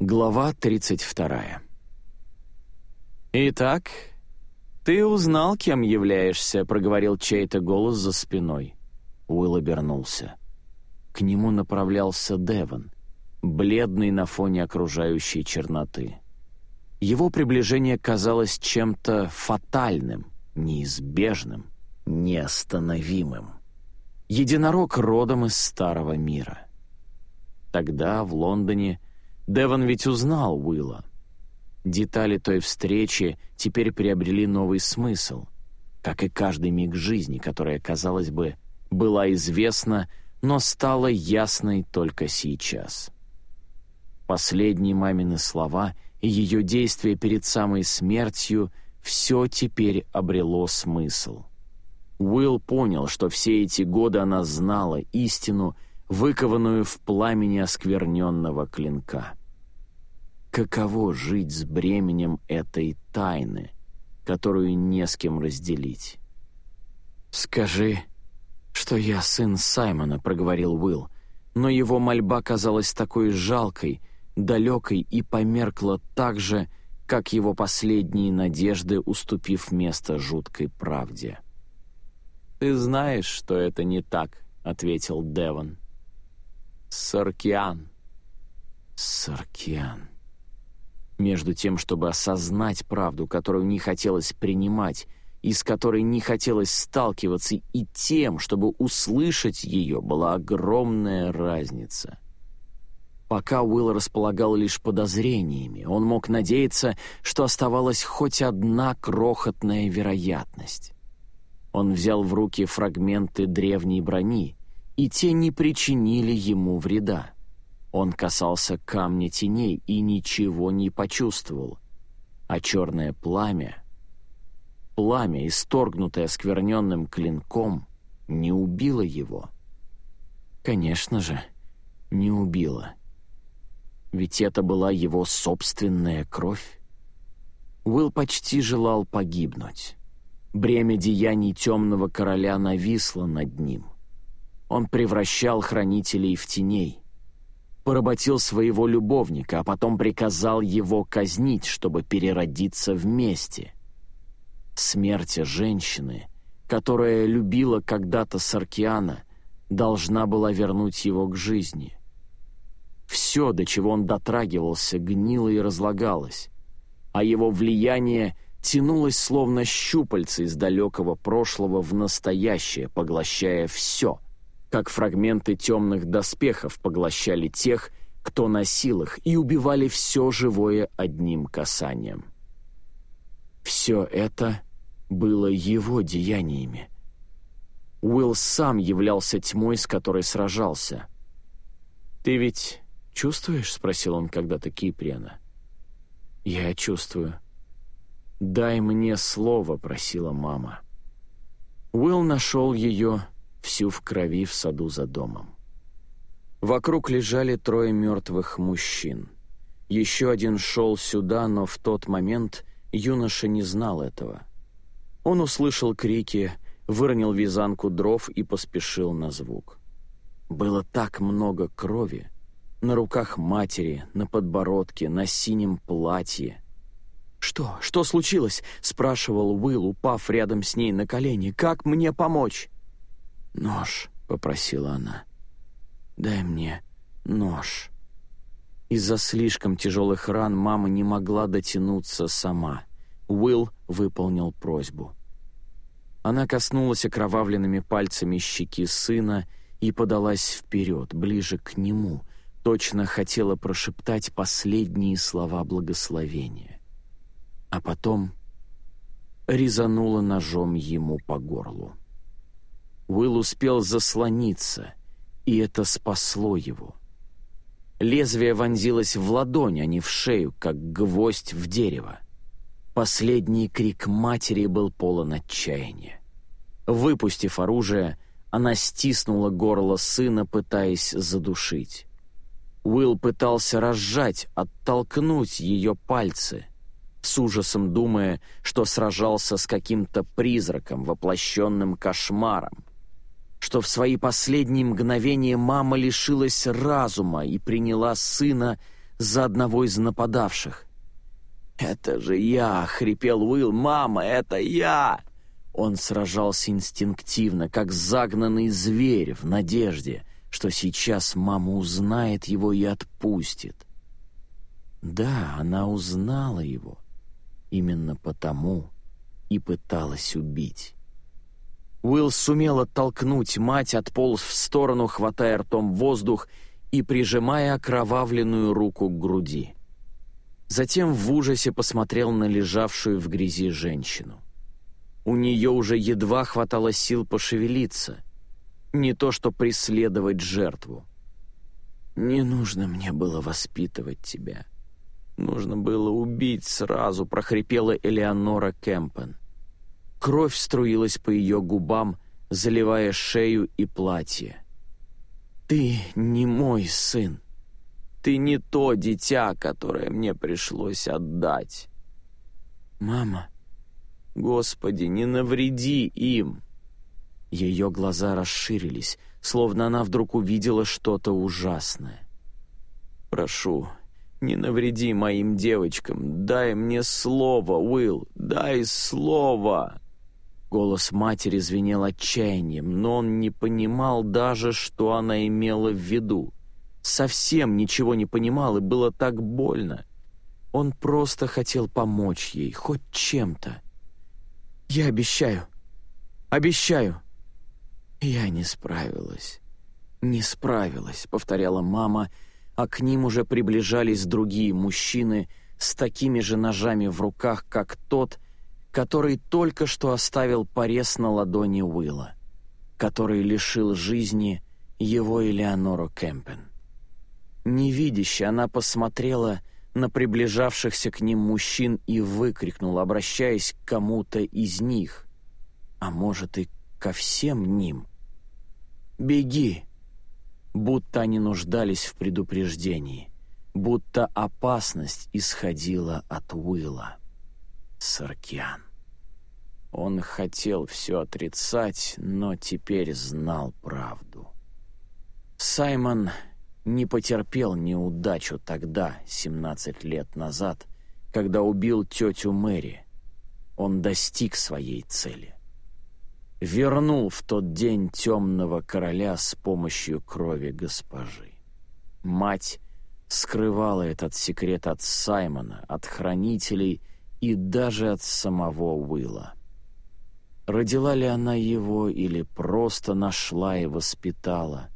Глава 32. «Итак, ты узнал, кем являешься», — проговорил чей-то голос за спиной. Уилл обернулся. К нему направлялся Девон, бледный на фоне окружающей черноты. Его приближение казалось чем-то фатальным, неизбежным, неостановимым. Единорог родом из старого мира. Тогда, в Лондоне, Девон ведь узнал Уилла. Детали той встречи теперь приобрели новый смысл, как и каждый миг жизни, которая, казалось бы, была известна, но стала ясной только сейчас. Последние мамины слова и ее действия перед самой смертью — все теперь обрело смысл. Уилл понял, что все эти годы она знала истину, выкованную в пламени оскверненного клинка каково жить с бременем этой тайны, которую не с кем разделить. «Скажи, что я сын Саймона», — проговорил Уилл, но его мольба казалась такой жалкой, далекой и померкла так же, как его последние надежды, уступив место жуткой правде. «Ты знаешь, что это не так», — ответил Девон. «Саркиан». «Саркиан» между тем, чтобы осознать правду, которую не хотелось принимать, и с которой не хотелось сталкиваться, и тем, чтобы услышать ее, была огромная разница. Пока Уилл располагал лишь подозрениями, он мог надеяться, что оставалась хоть одна крохотная вероятность. Он взял в руки фрагменты древней брони, и те не причинили ему вреда. Он касался камня теней и ничего не почувствовал. А черное пламя, пламя, исторгнутое скверненным клинком, не убило его. Конечно же, не убило. Ведь это была его собственная кровь. Уилл почти желал погибнуть. Бремя деяний темного короля нависло над ним. Он превращал хранителей в теней — поработил своего любовника, а потом приказал его казнить, чтобы переродиться вместе. Смерть женщины, которая любила когда-то Саркиана, должна была вернуть его к жизни. Все, до чего он дотрагивался, гнило и разлагалось, а его влияние тянулось словно щупальце из далекого прошлого в настоящее, поглощая все — как фрагменты темных доспехов поглощали тех, кто носил их, и убивали все живое одним касанием. Все это было его деяниями. Уилл сам являлся тьмой, с которой сражался. «Ты ведь чувствуешь?» — спросил он когда-то Киприана. «Я чувствую». «Дай мне слово», — просила мама. Уилл нашел ее всю в крови в саду за домом. Вокруг лежали трое мертвых мужчин. Еще один шел сюда, но в тот момент юноша не знал этого. Он услышал крики, выронил вязанку дров и поспешил на звук. Было так много крови. На руках матери, на подбородке, на синем платье. «Что? Что случилось?» — спрашивал Уилл, упав рядом с ней на колени. «Как мне помочь?» «Нож», — попросила она. «Дай мне нож». Из-за слишком тяжелых ран мама не могла дотянуться сама. Уилл выполнил просьбу. Она коснулась окровавленными пальцами щеки сына и подалась вперед, ближе к нему, точно хотела прошептать последние слова благословения. А потом резанула ножом ему по горлу. Уилл успел заслониться, и это спасло его. Лезвие вонзилось в ладонь, а не в шею, как гвоздь в дерево. Последний крик матери был полон отчаяния. Выпустив оружие, она стиснула горло сына, пытаясь задушить. Уилл пытался разжать, оттолкнуть ее пальцы, с ужасом думая, что сражался с каким-то призраком, воплощенным кошмаром, что в свои последние мгновения мама лишилась разума и приняла сына за одного из нападавших. «Это же я!» — хрипел Уилл. «Мама, это я!» Он сражался инстинктивно, как загнанный зверь в надежде, что сейчас мама узнает его и отпустит. Да, она узнала его. Именно потому и пыталась убить. Уилл сумел оттолкнуть мать, отполз в сторону, хватая ртом воздух и прижимая окровавленную руку к груди. Затем в ужасе посмотрел на лежавшую в грязи женщину. У нее уже едва хватало сил пошевелиться, не то что преследовать жертву. «Не нужно мне было воспитывать тебя. Нужно было убить сразу», — прохрипела Элеонора Кемпен. Кровь струилась по ее губам, заливая шею и платье. «Ты не мой сын. Ты не то дитя, которое мне пришлось отдать». «Мама, Господи, не навреди им!» Ее глаза расширились, словно она вдруг увидела что-то ужасное. «Прошу, не навреди моим девочкам. Дай мне слово, Уилл, дай слово!» Голос матери звенел отчаянием, но он не понимал даже, что она имела в виду. Совсем ничего не понимал, и было так больно. Он просто хотел помочь ей, хоть чем-то. «Я обещаю, обещаю!» «Я не справилась, не справилась», — повторяла мама, а к ним уже приближались другие мужчины с такими же ножами в руках, как тот, который только что оставил порез на ладони Уилла, который лишил жизни его Элеонору Кемпен. Невидяще она посмотрела на приближавшихся к ним мужчин и выкрикнула, обращаясь к кому-то из них, а может и ко всем ним. «Беги!» Будто они нуждались в предупреждении, будто опасность исходила от Уилла. Саркиан. Он хотел все отрицать, но теперь знал правду. Саймон не потерпел неудачу тогда, 17 лет назад, когда убил тетю Мэри. Он достиг своей цели. Вернул в тот день темного короля с помощью крови госпожи. Мать скрывала этот секрет от Саймона, от хранителей и даже от самого Уилла. Родила ли она его или просто нашла и воспитала?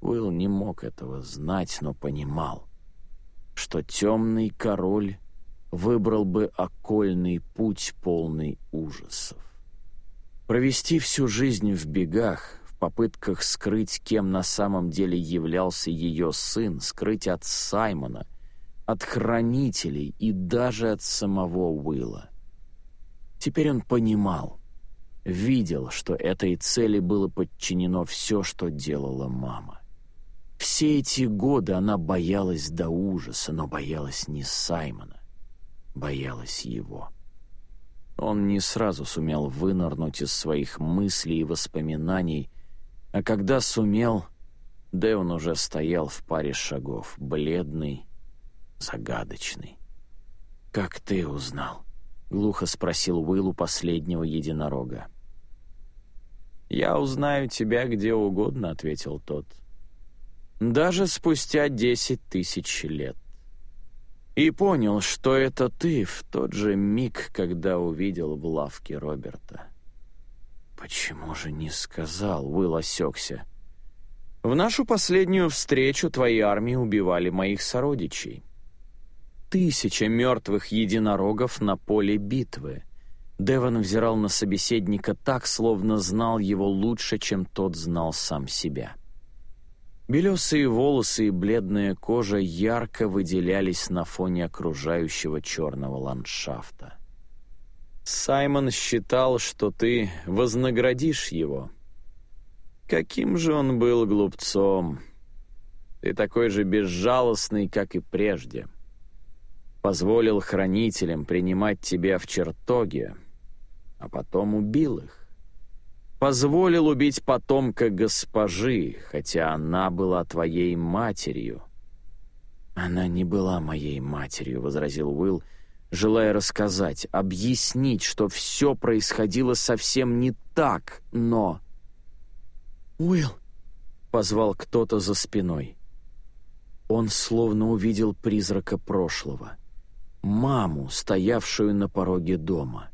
Уилл не мог этого знать, но понимал, что темный король выбрал бы окольный путь, полный ужасов. Провести всю жизнь в бегах, в попытках скрыть, кем на самом деле являлся ее сын, скрыть от Саймона, от хранителей и даже от самого Уилла. Теперь он понимал, видел, что этой цели было подчинено все, что делала мама. Все эти годы она боялась до ужаса, но боялась не Саймона, боялась его. Он не сразу сумел вынырнуть из своих мыслей и воспоминаний, а когда сумел, Дэвон уже стоял в паре шагов, бледный, загадочный. «Как ты узнал?» — глухо спросил Уилл последнего единорога. «Я узнаю тебя где угодно», — ответил тот. «Даже спустя десять тысяч лет» и понял, что это ты в тот же миг, когда увидел в лавке Роберта. «Почему же не сказал?» — Уилл осекся. «В нашу последнюю встречу твои армии убивали моих сородичей. Тысяча мертвых единорогов на поле битвы». Деван взирал на собеседника так, словно знал его лучше, чем тот знал сам себя. Белесые волосы и бледная кожа ярко выделялись на фоне окружающего черного ландшафта. «Саймон считал, что ты вознаградишь его. Каким же он был глупцом! Ты такой же безжалостный, как и прежде. Позволил хранителям принимать тебя в чертоге, а потом убил их позволил убить потомка госпожи, хотя она была твоей матерью. «Она не была моей матерью», — возразил Уилл, желая рассказать, объяснить, что все происходило совсем не так, но... «Уилл!» — позвал кто-то за спиной. Он словно увидел призрака прошлого. Маму, стоявшую на пороге дома.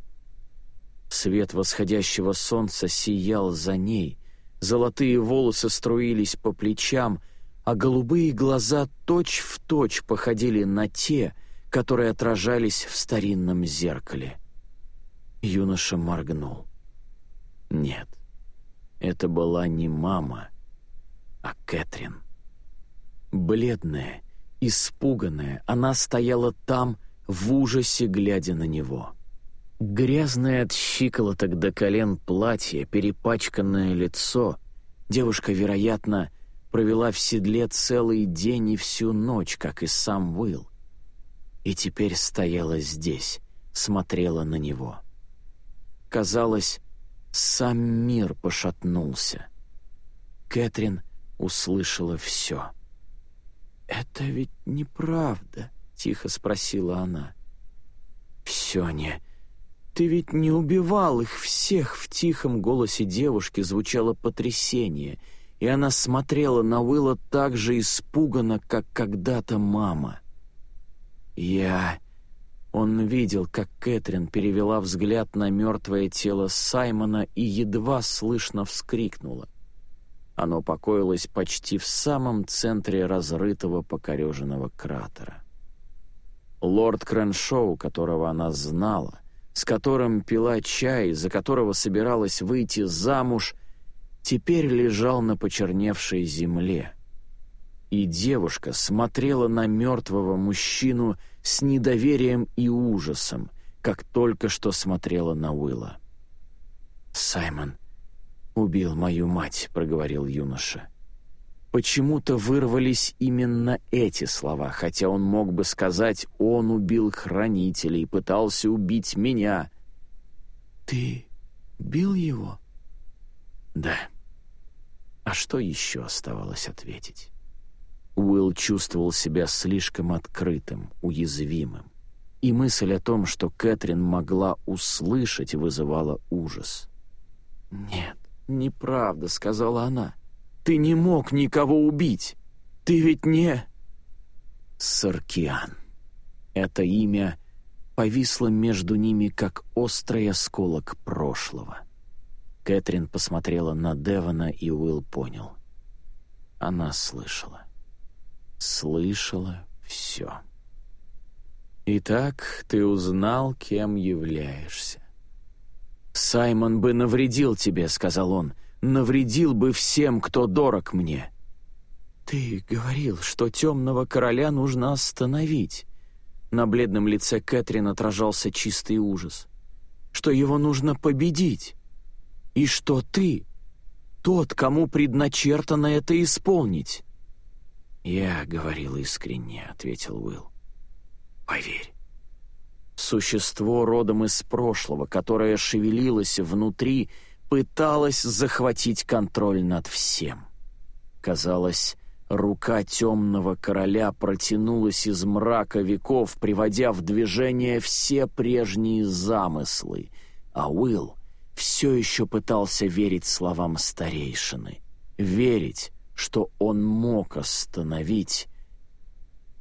Свет восходящего солнца сиял за ней, золотые волосы струились по плечам, а голубые глаза точь-в-точь точь походили на те, которые отражались в старинном зеркале. Юноша моргнул. Нет, это была не мама, а Кэтрин. Бледная, испуганная, она стояла там, в ужасе глядя на него. Грязное от щиколоток до колен платье, перепачканное лицо, девушка, вероятно, провела в седле целый день и всю ночь, как и сам Уилл и теперь стояла здесь, смотрела на него. Казалось, сам мир пошатнулся. Кэтрин услышала все. «Это ведь неправда», — тихо спросила она. «Все не... Ты ведь не убивал их всех!» В тихом голосе девушки звучало потрясение, и она смотрела на Уилла так же испуганно, как когда-то мама. «Я...» Он видел, как Кэтрин перевела взгляд на мертвое тело Саймона и едва слышно вскрикнула. Оно покоилось почти в самом центре разрытого покореженного кратера. Лорд Крэншоу, которого она знала, с которым пила чай, за которого собиралась выйти замуж, теперь лежал на почерневшей земле — и девушка смотрела на мертвого мужчину с недоверием и ужасом, как только что смотрела на Уилла. «Саймон убил мою мать», — проговорил юноша. Почему-то вырвались именно эти слова, хотя он мог бы сказать «он убил хранителей, пытался убить меня». «Ты бил его?» «Да». А что еще оставалось ответить? Уилл чувствовал себя слишком открытым, уязвимым. И мысль о том, что Кэтрин могла услышать, вызывала ужас. «Нет, неправда», — сказала она. «Ты не мог никого убить. Ты ведь не...» Саркиан. Это имя повисло между ними, как острый осколок прошлого. Кэтрин посмотрела на Девона, и Уилл понял. Она слышала слышала все. «Итак, ты узнал, кем являешься». «Саймон бы навредил тебе», — сказал он, — «навредил бы всем, кто дорог мне». «Ты говорил, что темного короля нужно остановить». На бледном лице Кэтрин отражался чистый ужас. «Что его нужно победить. И что ты — тот, кому предначертано это исполнить». «Я говорил искренне», — ответил Уилл. «Поверь». Существо родом из прошлого, которое шевелилось внутри, пыталось захватить контроль над всем. Казалось, рука темного короля протянулась из мрака веков, приводя в движение все прежние замыслы, а Уилл все еще пытался верить словам старейшины. Верить, что он мог остановить.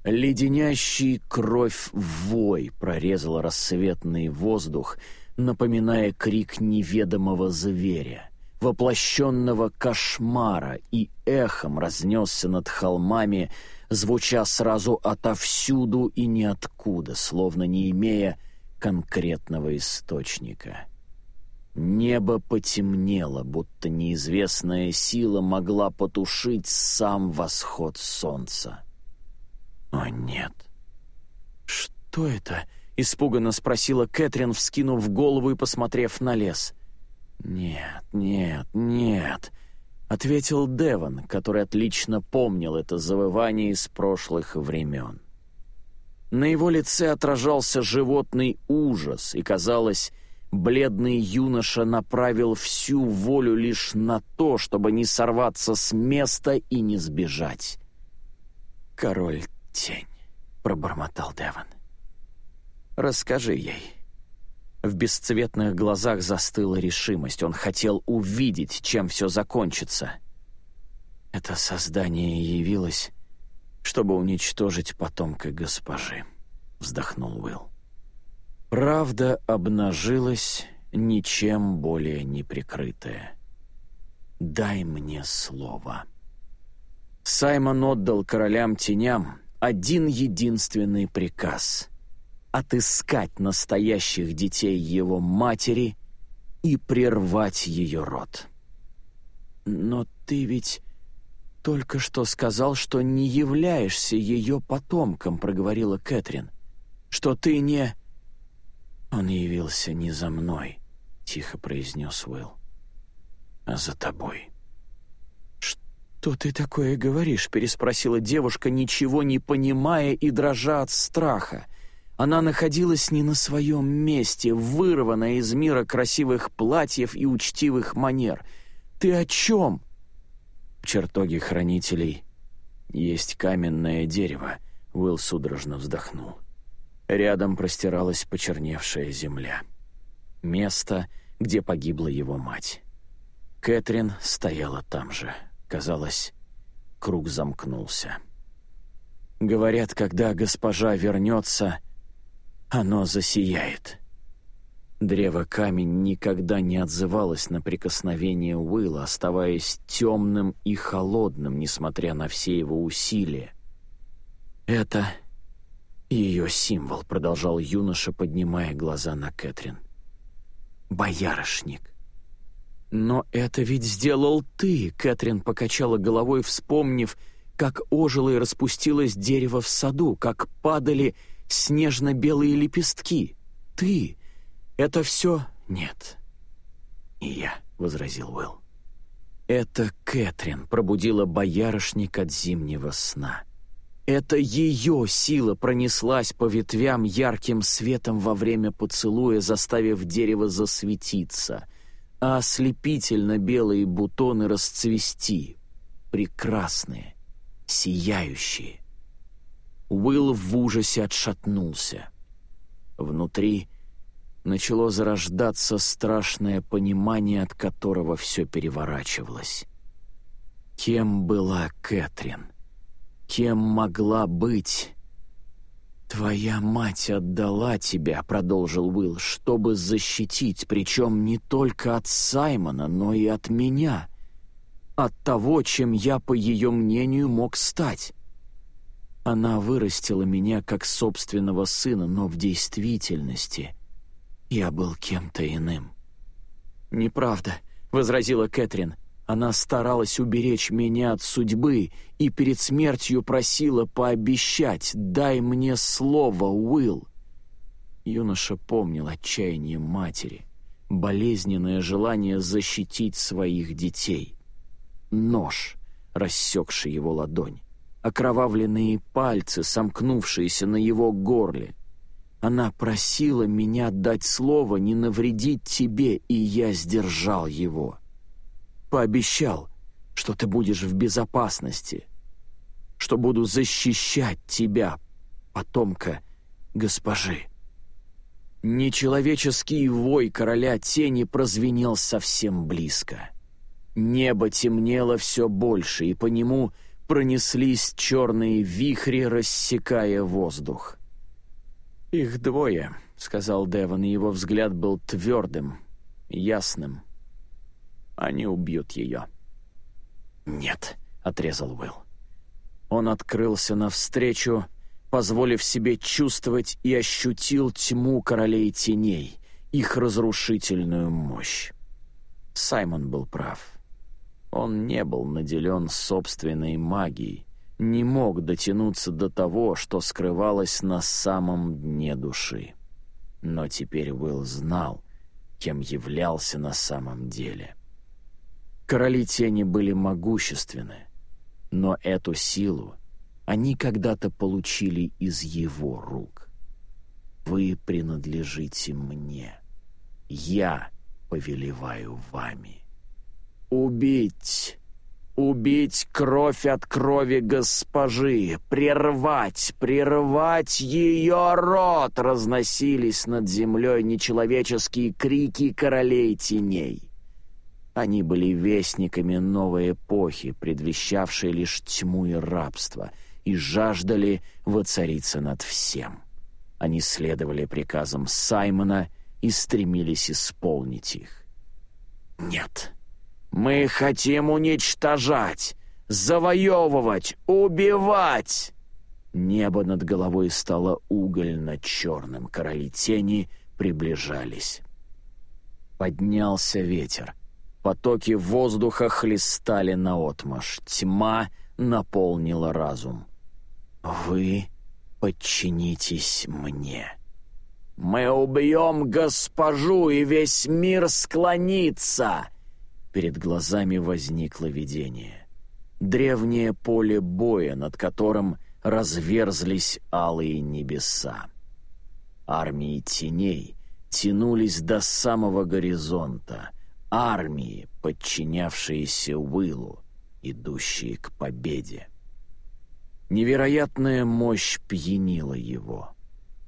Леденящий кровь вой прорезал рассветный воздух, напоминая крик неведомого зверя, воплощенного кошмара, и эхом разнесся над холмами, звуча сразу отовсюду и ниоткуда, словно не имея конкретного источника. Небо потемнело, будто неизвестная сила могла потушить сам восход солнца. «О, нет!» «Что это?» — испуганно спросила Кэтрин, вскинув голову и посмотрев на лес. «Нет, нет, нет», — ответил Деван, который отлично помнил это завывание из прошлых времен. На его лице отражался животный ужас, и, казалось, бледный юноша направил всю волю лишь на то, чтобы не сорваться с места и не сбежать. Король тень», — пробормотал Деван. «Расскажи ей». В бесцветных глазах застыла решимость. Он хотел увидеть, чем все закончится. Это создание явилось, чтобы уничтожить потомка госпожи, — вздохнул Уилл. Правда обнажилась, ничем более не прикрытая. «Дай мне слово». Саймон отдал королям-теням один единственный приказ — отыскать настоящих детей его матери и прервать ее род. «Но ты ведь только что сказал, что не являешься ее потомком», — проговорила Кэтрин. «Что ты не...» «Он явился не за мной», — тихо произнес Уилл, — «а за тобой». «Что ты такое говоришь?» — переспросила девушка, ничего не понимая и дрожа от страха. Она находилась не на своем месте, вырванная из мира красивых платьев и учтивых манер. «Ты о чем?» В чертоге хранителей есть каменное дерево, Уилл судорожно вздохнул. Рядом простиралась почерневшая земля. Место, где погибла его мать. Кэтрин стояла там же. Казалось, круг замкнулся. Говорят, когда госпожа вернется, оно засияет. Древо-камень никогда не отзывалось на прикосновение Уилла, оставаясь темным и холодным, несмотря на все его усилия. «Это ее символ», — продолжал юноша, поднимая глаза на Кэтрин. «Боярышник». «Но это ведь сделал ты!» — Кэтрин покачала головой, вспомнив, как ожило и распустилось дерево в саду, как падали снежно-белые лепестки. «Ты! Это все...» «Нет, и я», — возразил Уилл. «Это Кэтрин пробудила боярышник от зимнего сна. Это ее сила пронеслась по ветвям ярким светом во время поцелуя, заставив дерево засветиться — а ослепительно белые бутоны расцвести, прекрасные, сияющие. Уилл в ужасе отшатнулся. Внутри начало зарождаться страшное понимание, от которого все переворачивалось. Кем была Кэтрин? Кем могла быть «Твоя мать отдала тебя», — продолжил Уилл, — «чтобы защитить, причем не только от Саймона, но и от меня, от того, чем я, по ее мнению, мог стать. Она вырастила меня как собственного сына, но в действительности я был кем-то иным». «Неправда», — возразила Кэтрин, — она старалась уберечь меня от судьбы и перед смертью просила пообещать «дай мне слово, Уилл». Юноша помнил отчаяние матери, болезненное желание защитить своих детей. Нож, рассекший его ладонь, окровавленные пальцы, сомкнувшиеся на его горле. Она просила меня дать слово не навредить тебе, и я сдержал его пообещал, что ты будешь в безопасности, что буду защищать тебя, потомка госпожи». Нечеловеческий вой короля тени прозвенел совсем близко. Небо темнело все больше, и по нему пронеслись черные вихри, рассекая воздух. «Их двое», — сказал Деван, и его взгляд был твердым, ясным, они убьют ее». «Нет», — отрезал Уилл. Он открылся навстречу, позволив себе чувствовать и ощутил тьму королей теней, их разрушительную мощь. Саймон был прав. Он не был наделен собственной магией, не мог дотянуться до того, что скрывалось на самом дне души. Но теперь Уилл знал, кем являлся на самом деле. Короли тени были могущественны, но эту силу они когда-то получили из его рук. Вы принадлежите мне. Я повелеваю вами. Убить! убить кровь от крови госпожи, прервать, прервать ее рот, разносились над землей нечеловеческие крики королей теней. Они были вестниками новой эпохи, предвещавшей лишь тьму и рабство, и жаждали воцариться над всем. Они следовали приказам Саймона и стремились исполнить их. «Нет, мы хотим уничтожать, завоевывать, убивать!» Небо над головой стало угольно-черным, короли тени приближались. Поднялся ветер. Потоки воздуха хлестали наотмашь. Тьма наполнила разум. «Вы подчинитесь мне». «Мы убьем госпожу, и весь мир склонится!» Перед глазами возникло видение. Древнее поле боя, над которым разверзлись алые небеса. Армии теней тянулись до самого горизонта. Армии, подчинявшиеся Уиллу, идущие к победе. Невероятная мощь пьянила его.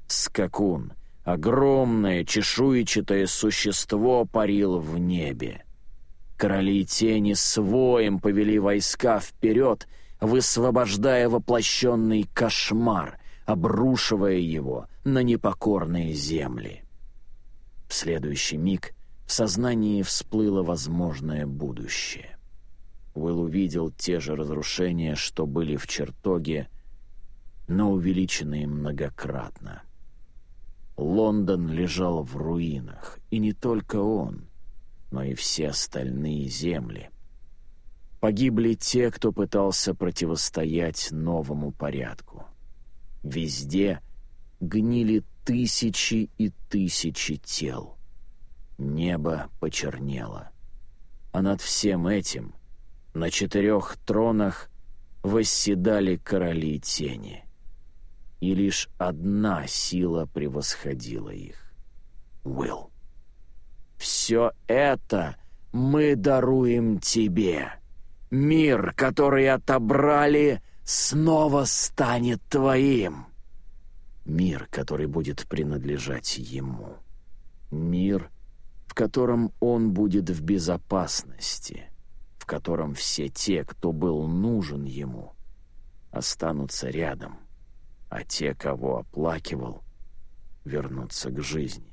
Скакун, огромное чешуйчатое существо, парил в небе. Короли тени своим повели войска вперед, высвобождая воплощенный кошмар, обрушивая его на непокорные земли. В следующий миг в сознании всплыло возможное будущее. Уилл увидел те же разрушения, что были в чертоге, но увеличенные многократно. Лондон лежал в руинах, и не только он, но и все остальные земли. Погибли те, кто пытался противостоять новому порядку. Везде гнили тысячи и тысячи тел. Небо почернело. А над всем этим на четырех тронах восседали короли тени. И лишь одна сила превосходила их — Уилл. «Все это мы даруем тебе. Мир, который отобрали, снова станет твоим. Мир, который будет принадлежать ему. Мир, в котором он будет в безопасности» котором все те, кто был нужен ему, останутся рядом, а те, кого оплакивал, вернутся к жизни.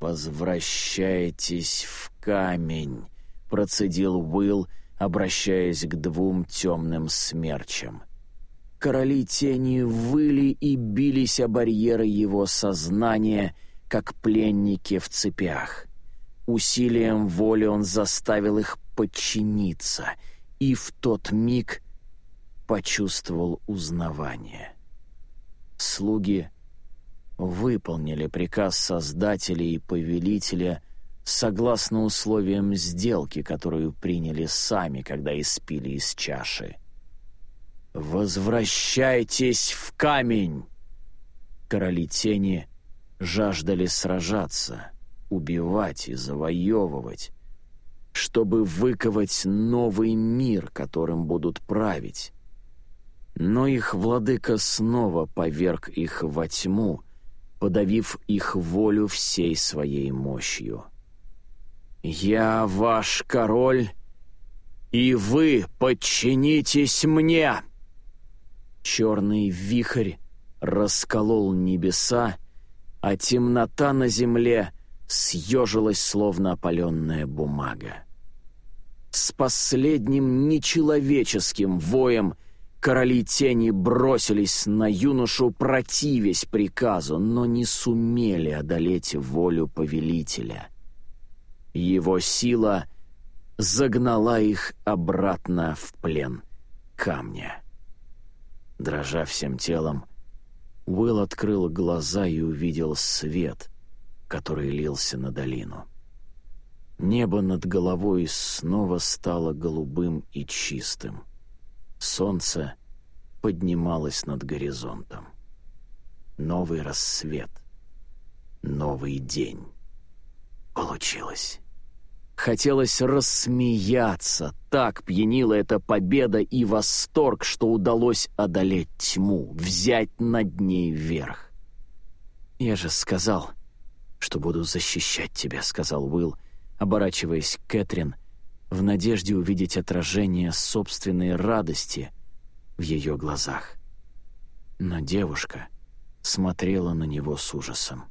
«Возвращайтесь в камень», — процедил Уилл, обращаясь к двум темным смерчам. Короли тени выли и бились о барьеры его сознания, как пленники в цепях. Усилием воли он заставил их подчиниться, и в тот миг почувствовал узнавание. Слуги выполнили приказ Создателя и Повелителя согласно условиям сделки, которую приняли сами, когда испили из чаши. «Возвращайтесь в камень!» Короли тени жаждали сражаться, убивать и завоевывать, чтобы выковать новый мир, которым будут править. Но их владыка снова поверг их во тьму, подавив их волю всей своей мощью. «Я ваш король, и вы подчинитесь мне!» Черный вихрь расколол небеса, а темнота на земле съежилась, словно опаленная бумага. С последним нечеловеческим воем короли тени бросились на юношу, противясь приказу, но не сумели одолеть волю повелителя. Его сила загнала их обратно в плен камня. Дрожа всем телом, Уилл открыл глаза и увидел свет, который лился на долину. Небо над головой снова стало голубым и чистым. Солнце поднималось над горизонтом. Новый рассвет, новый день. Получилось. Хотелось рассмеяться, так пьянила эта победа и восторг, что удалось одолеть тьму, взять над ней верх. «Я же сказал, что буду защищать тебя», — сказал Уилл, оборачиваясь к Кэтрин, в надежде увидеть отражение собственной радости в ее глазах. Но девушка смотрела на него с ужасом.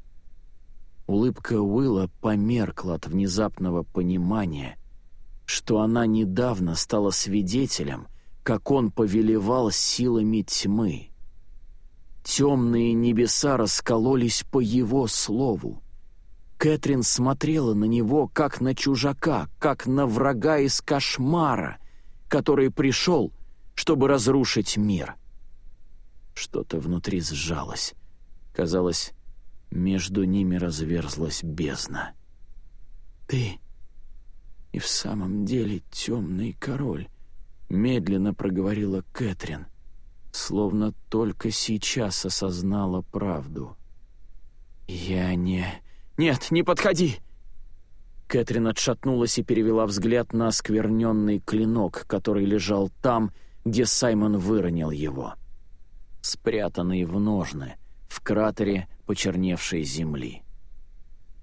Улыбка Уилла померкла от внезапного понимания, что она недавно стала свидетелем, как он повелевал силами тьмы. Темные небеса раскололись по его слову. Кэтрин смотрела на него, как на чужака, как на врага из кошмара, который пришел, чтобы разрушить мир. Что-то внутри сжалось. Казалось, между ними разверзлась бездна. «Ты и в самом деле темный король», — медленно проговорила Кэтрин, словно только сейчас осознала правду. «Я не... Нет, не подходи!» Кэтрин отшатнулась и перевела взгляд на оскверненный клинок, который лежал там, где Саймон выронил его. Спрятанный в ножны, в кратере почерневшей земли.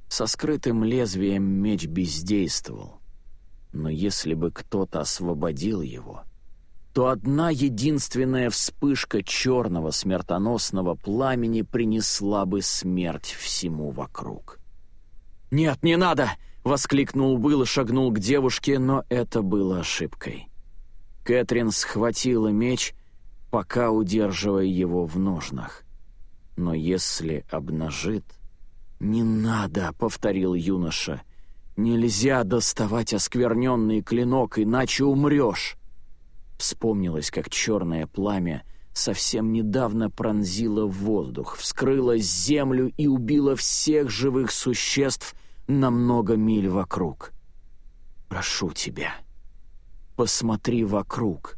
Со скрытым лезвием меч бездействовал. Но если бы кто-то освободил его, то одна единственная вспышка черного смертоносного пламени принесла бы смерть всему вокруг. «Нет, не надо!» — воскликнул Уилл и шагнул к девушке, но это было ошибкой. Кэтрин схватила меч, пока удерживая его в ножнах. Но если обнажит... «Не надо», — повторил юноша. «Нельзя доставать оскверненный клинок, иначе умрешь». Вспомнилось, как черное пламя совсем недавно пронзило воздух, вскрыло землю и убило всех живых существ на много миль вокруг. «Прошу тебя, посмотри вокруг.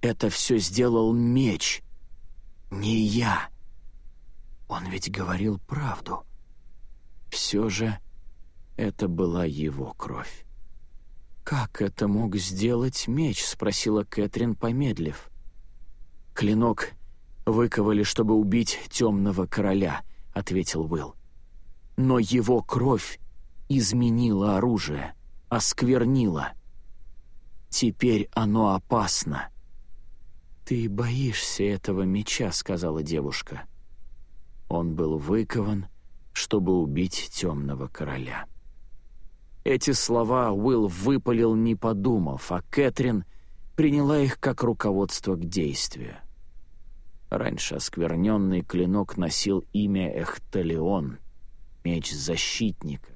Это все сделал меч, не я». Он ведь говорил правду. Все же это была его кровь. «Как это мог сделать меч?» — спросила Кэтрин, помедлив. «Клинок выковали, чтобы убить темного короля», — ответил Уилл. «Но его кровь изменила оружие, осквернила. Теперь оно опасно». «Ты боишься этого меча», — сказала девушка. Он был выкован, чтобы убить темного короля. Эти слова Уилл выпалил, не подумав, а Кэтрин приняла их как руководство к действию. Раньше оскверненный клинок носил имя Эхталион, меч защитника,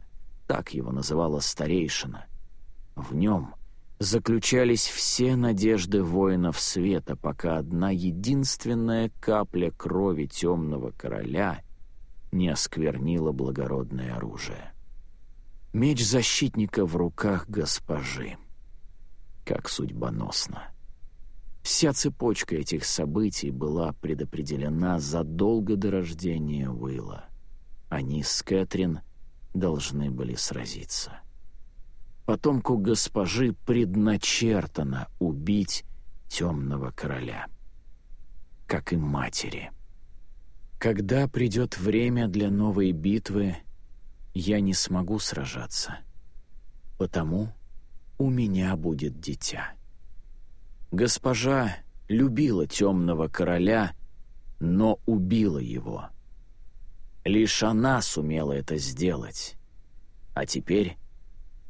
так его называла старейшина. В нем заключались все надежды воинов света, пока одна единственная капля крови темного короля не осквернила благородное оружие. Меч защитника в руках госпожи. Как судьбоносно. Вся цепочка этих событий была предопределена задолго до рождения Уилла. Они с Кэтрин должны были сразиться потомку госпожи предначертано убить темного короля, как и матери. Когда придет время для новой битвы, я не смогу сражаться, потому у меня будет дитя. Госпожа любила темного короля, но убила его. Лишь она сумела это сделать. А теперь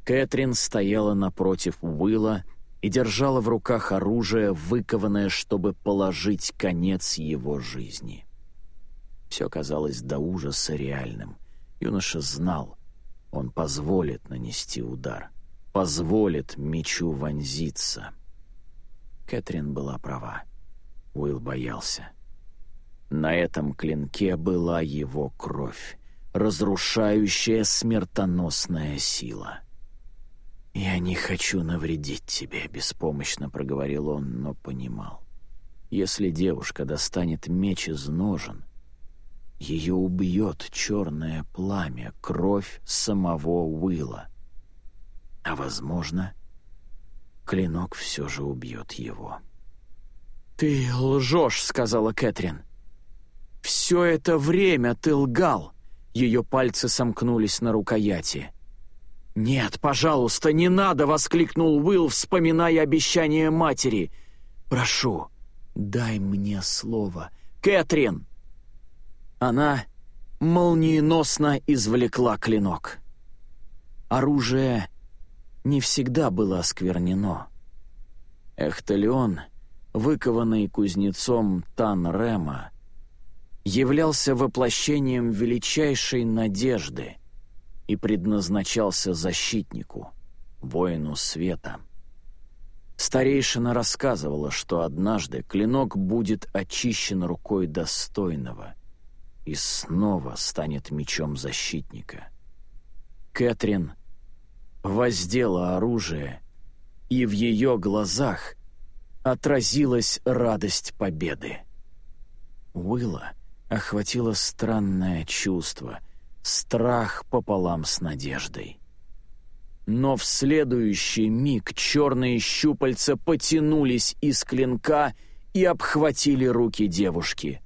Кэтрин стояла напротив Уилла и держала в руках оружие, выкованное, чтобы положить конец его жизни. Все казалось до ужаса реальным. Юноша знал, он позволит нанести удар, позволит мечу вонзиться. Кэтрин была права. Уилл боялся. На этом клинке была его кровь, разрушающая смертоносная сила — «Я не хочу навредить тебе», — беспомощно проговорил он, но понимал. «Если девушка достанет меч из ножен, ее убьет черное пламя, кровь самого Уилла. А, возможно, клинок все же убьет его. «Ты лжешь», — сказала Кэтрин. «Все это время ты лгал». Ее пальцы сомкнулись на рукояти. «Нет, пожалуйста, не надо!» — воскликнул Уилл, вспоминая обещание матери. «Прошу, дай мне слово. Кэтрин!» Она молниеносно извлекла клинок. Оружие не всегда было осквернено. Эхтелион, выкованный кузнецом Тан-Рема, являлся воплощением величайшей надежды и предназначался защитнику, воину света. Старейшина рассказывала, что однажды клинок будет очищен рукой достойного и снова станет мечом защитника. Кэтрин воздела оружие, и в ее глазах отразилась радость победы. Уилла охватило странное чувство, страх пополам с надеждой. Но в следующий миг черные щупальца потянулись из клинка и обхватили руки девушки.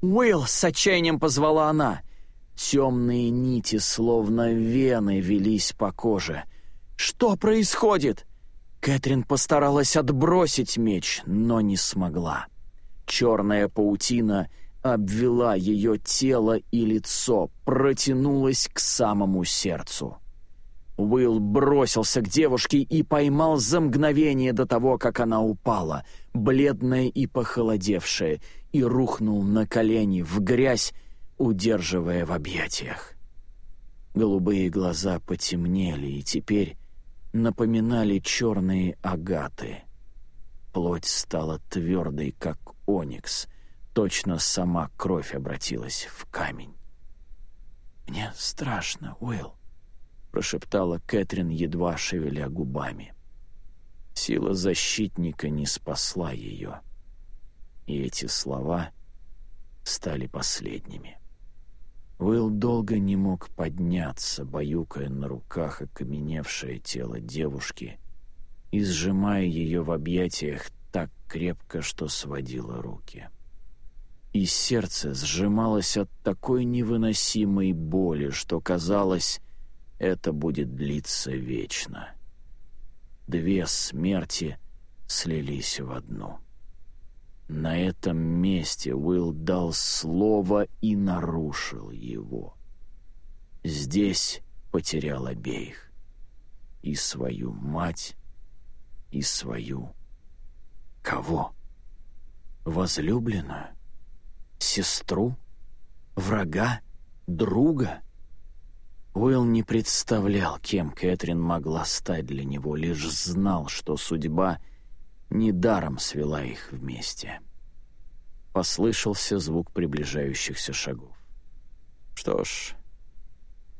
«Уилл!» — с отчаянием позвала она. Темные нити, словно вены, велись по коже. «Что происходит?» Кэтрин постаралась отбросить меч, но не смогла. Черная паутина обвела ее тело и лицо, протянулась к самому сердцу. Уилл бросился к девушке и поймал за мгновение до того, как она упала, бледная и похолодевшая, и рухнул на колени в грязь, удерживая в объятиях. Голубые глаза потемнели и теперь напоминали черные агаты. Плоть стала твердой, как оникс, точно сама кровь обратилась в камень. «Мне страшно, Уилл», — прошептала Кэтрин, едва шевеля губами. Сила защитника не спасла ее, и эти слова стали последними. Уилл долго не мог подняться, баюкая на руках окаменевшее тело девушки и сжимая ее в объятиях так крепко, что сводило руки. И сердце сжималось от такой невыносимой боли, что казалось, это будет длиться вечно. Две смерти слились в одну. На этом месте Уилл дал слово и нарушил его. Здесь потерял обеих. И свою мать, и свою... Кого? Возлюбленную? Сестру? Врага? Друга? Уилл не представлял, кем Кэтрин могла стать для него, лишь знал, что судьба — недаром свела их вместе. Послышался звук приближающихся шагов. «Что ж,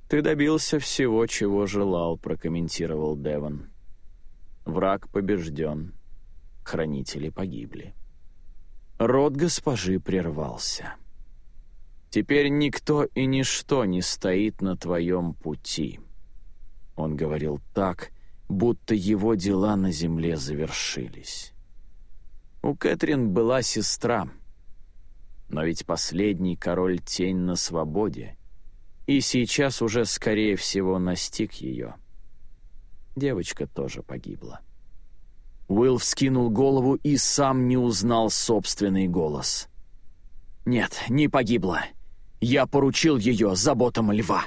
ты добился всего, чего желал», — прокомментировал Девон. «Враг побежден, хранители погибли». Род госпожи прервался. «Теперь никто и ничто не стоит на твоем пути». Он говорил так, будто его дела на земле завершились. У Кэтрин была сестра, но ведь последний король-тень на свободе, и сейчас уже, скорее всего, настиг ее. Девочка тоже погибла. Уилл вскинул голову и сам не узнал собственный голос. «Нет, не погибла. Я поручил ее заботам льва».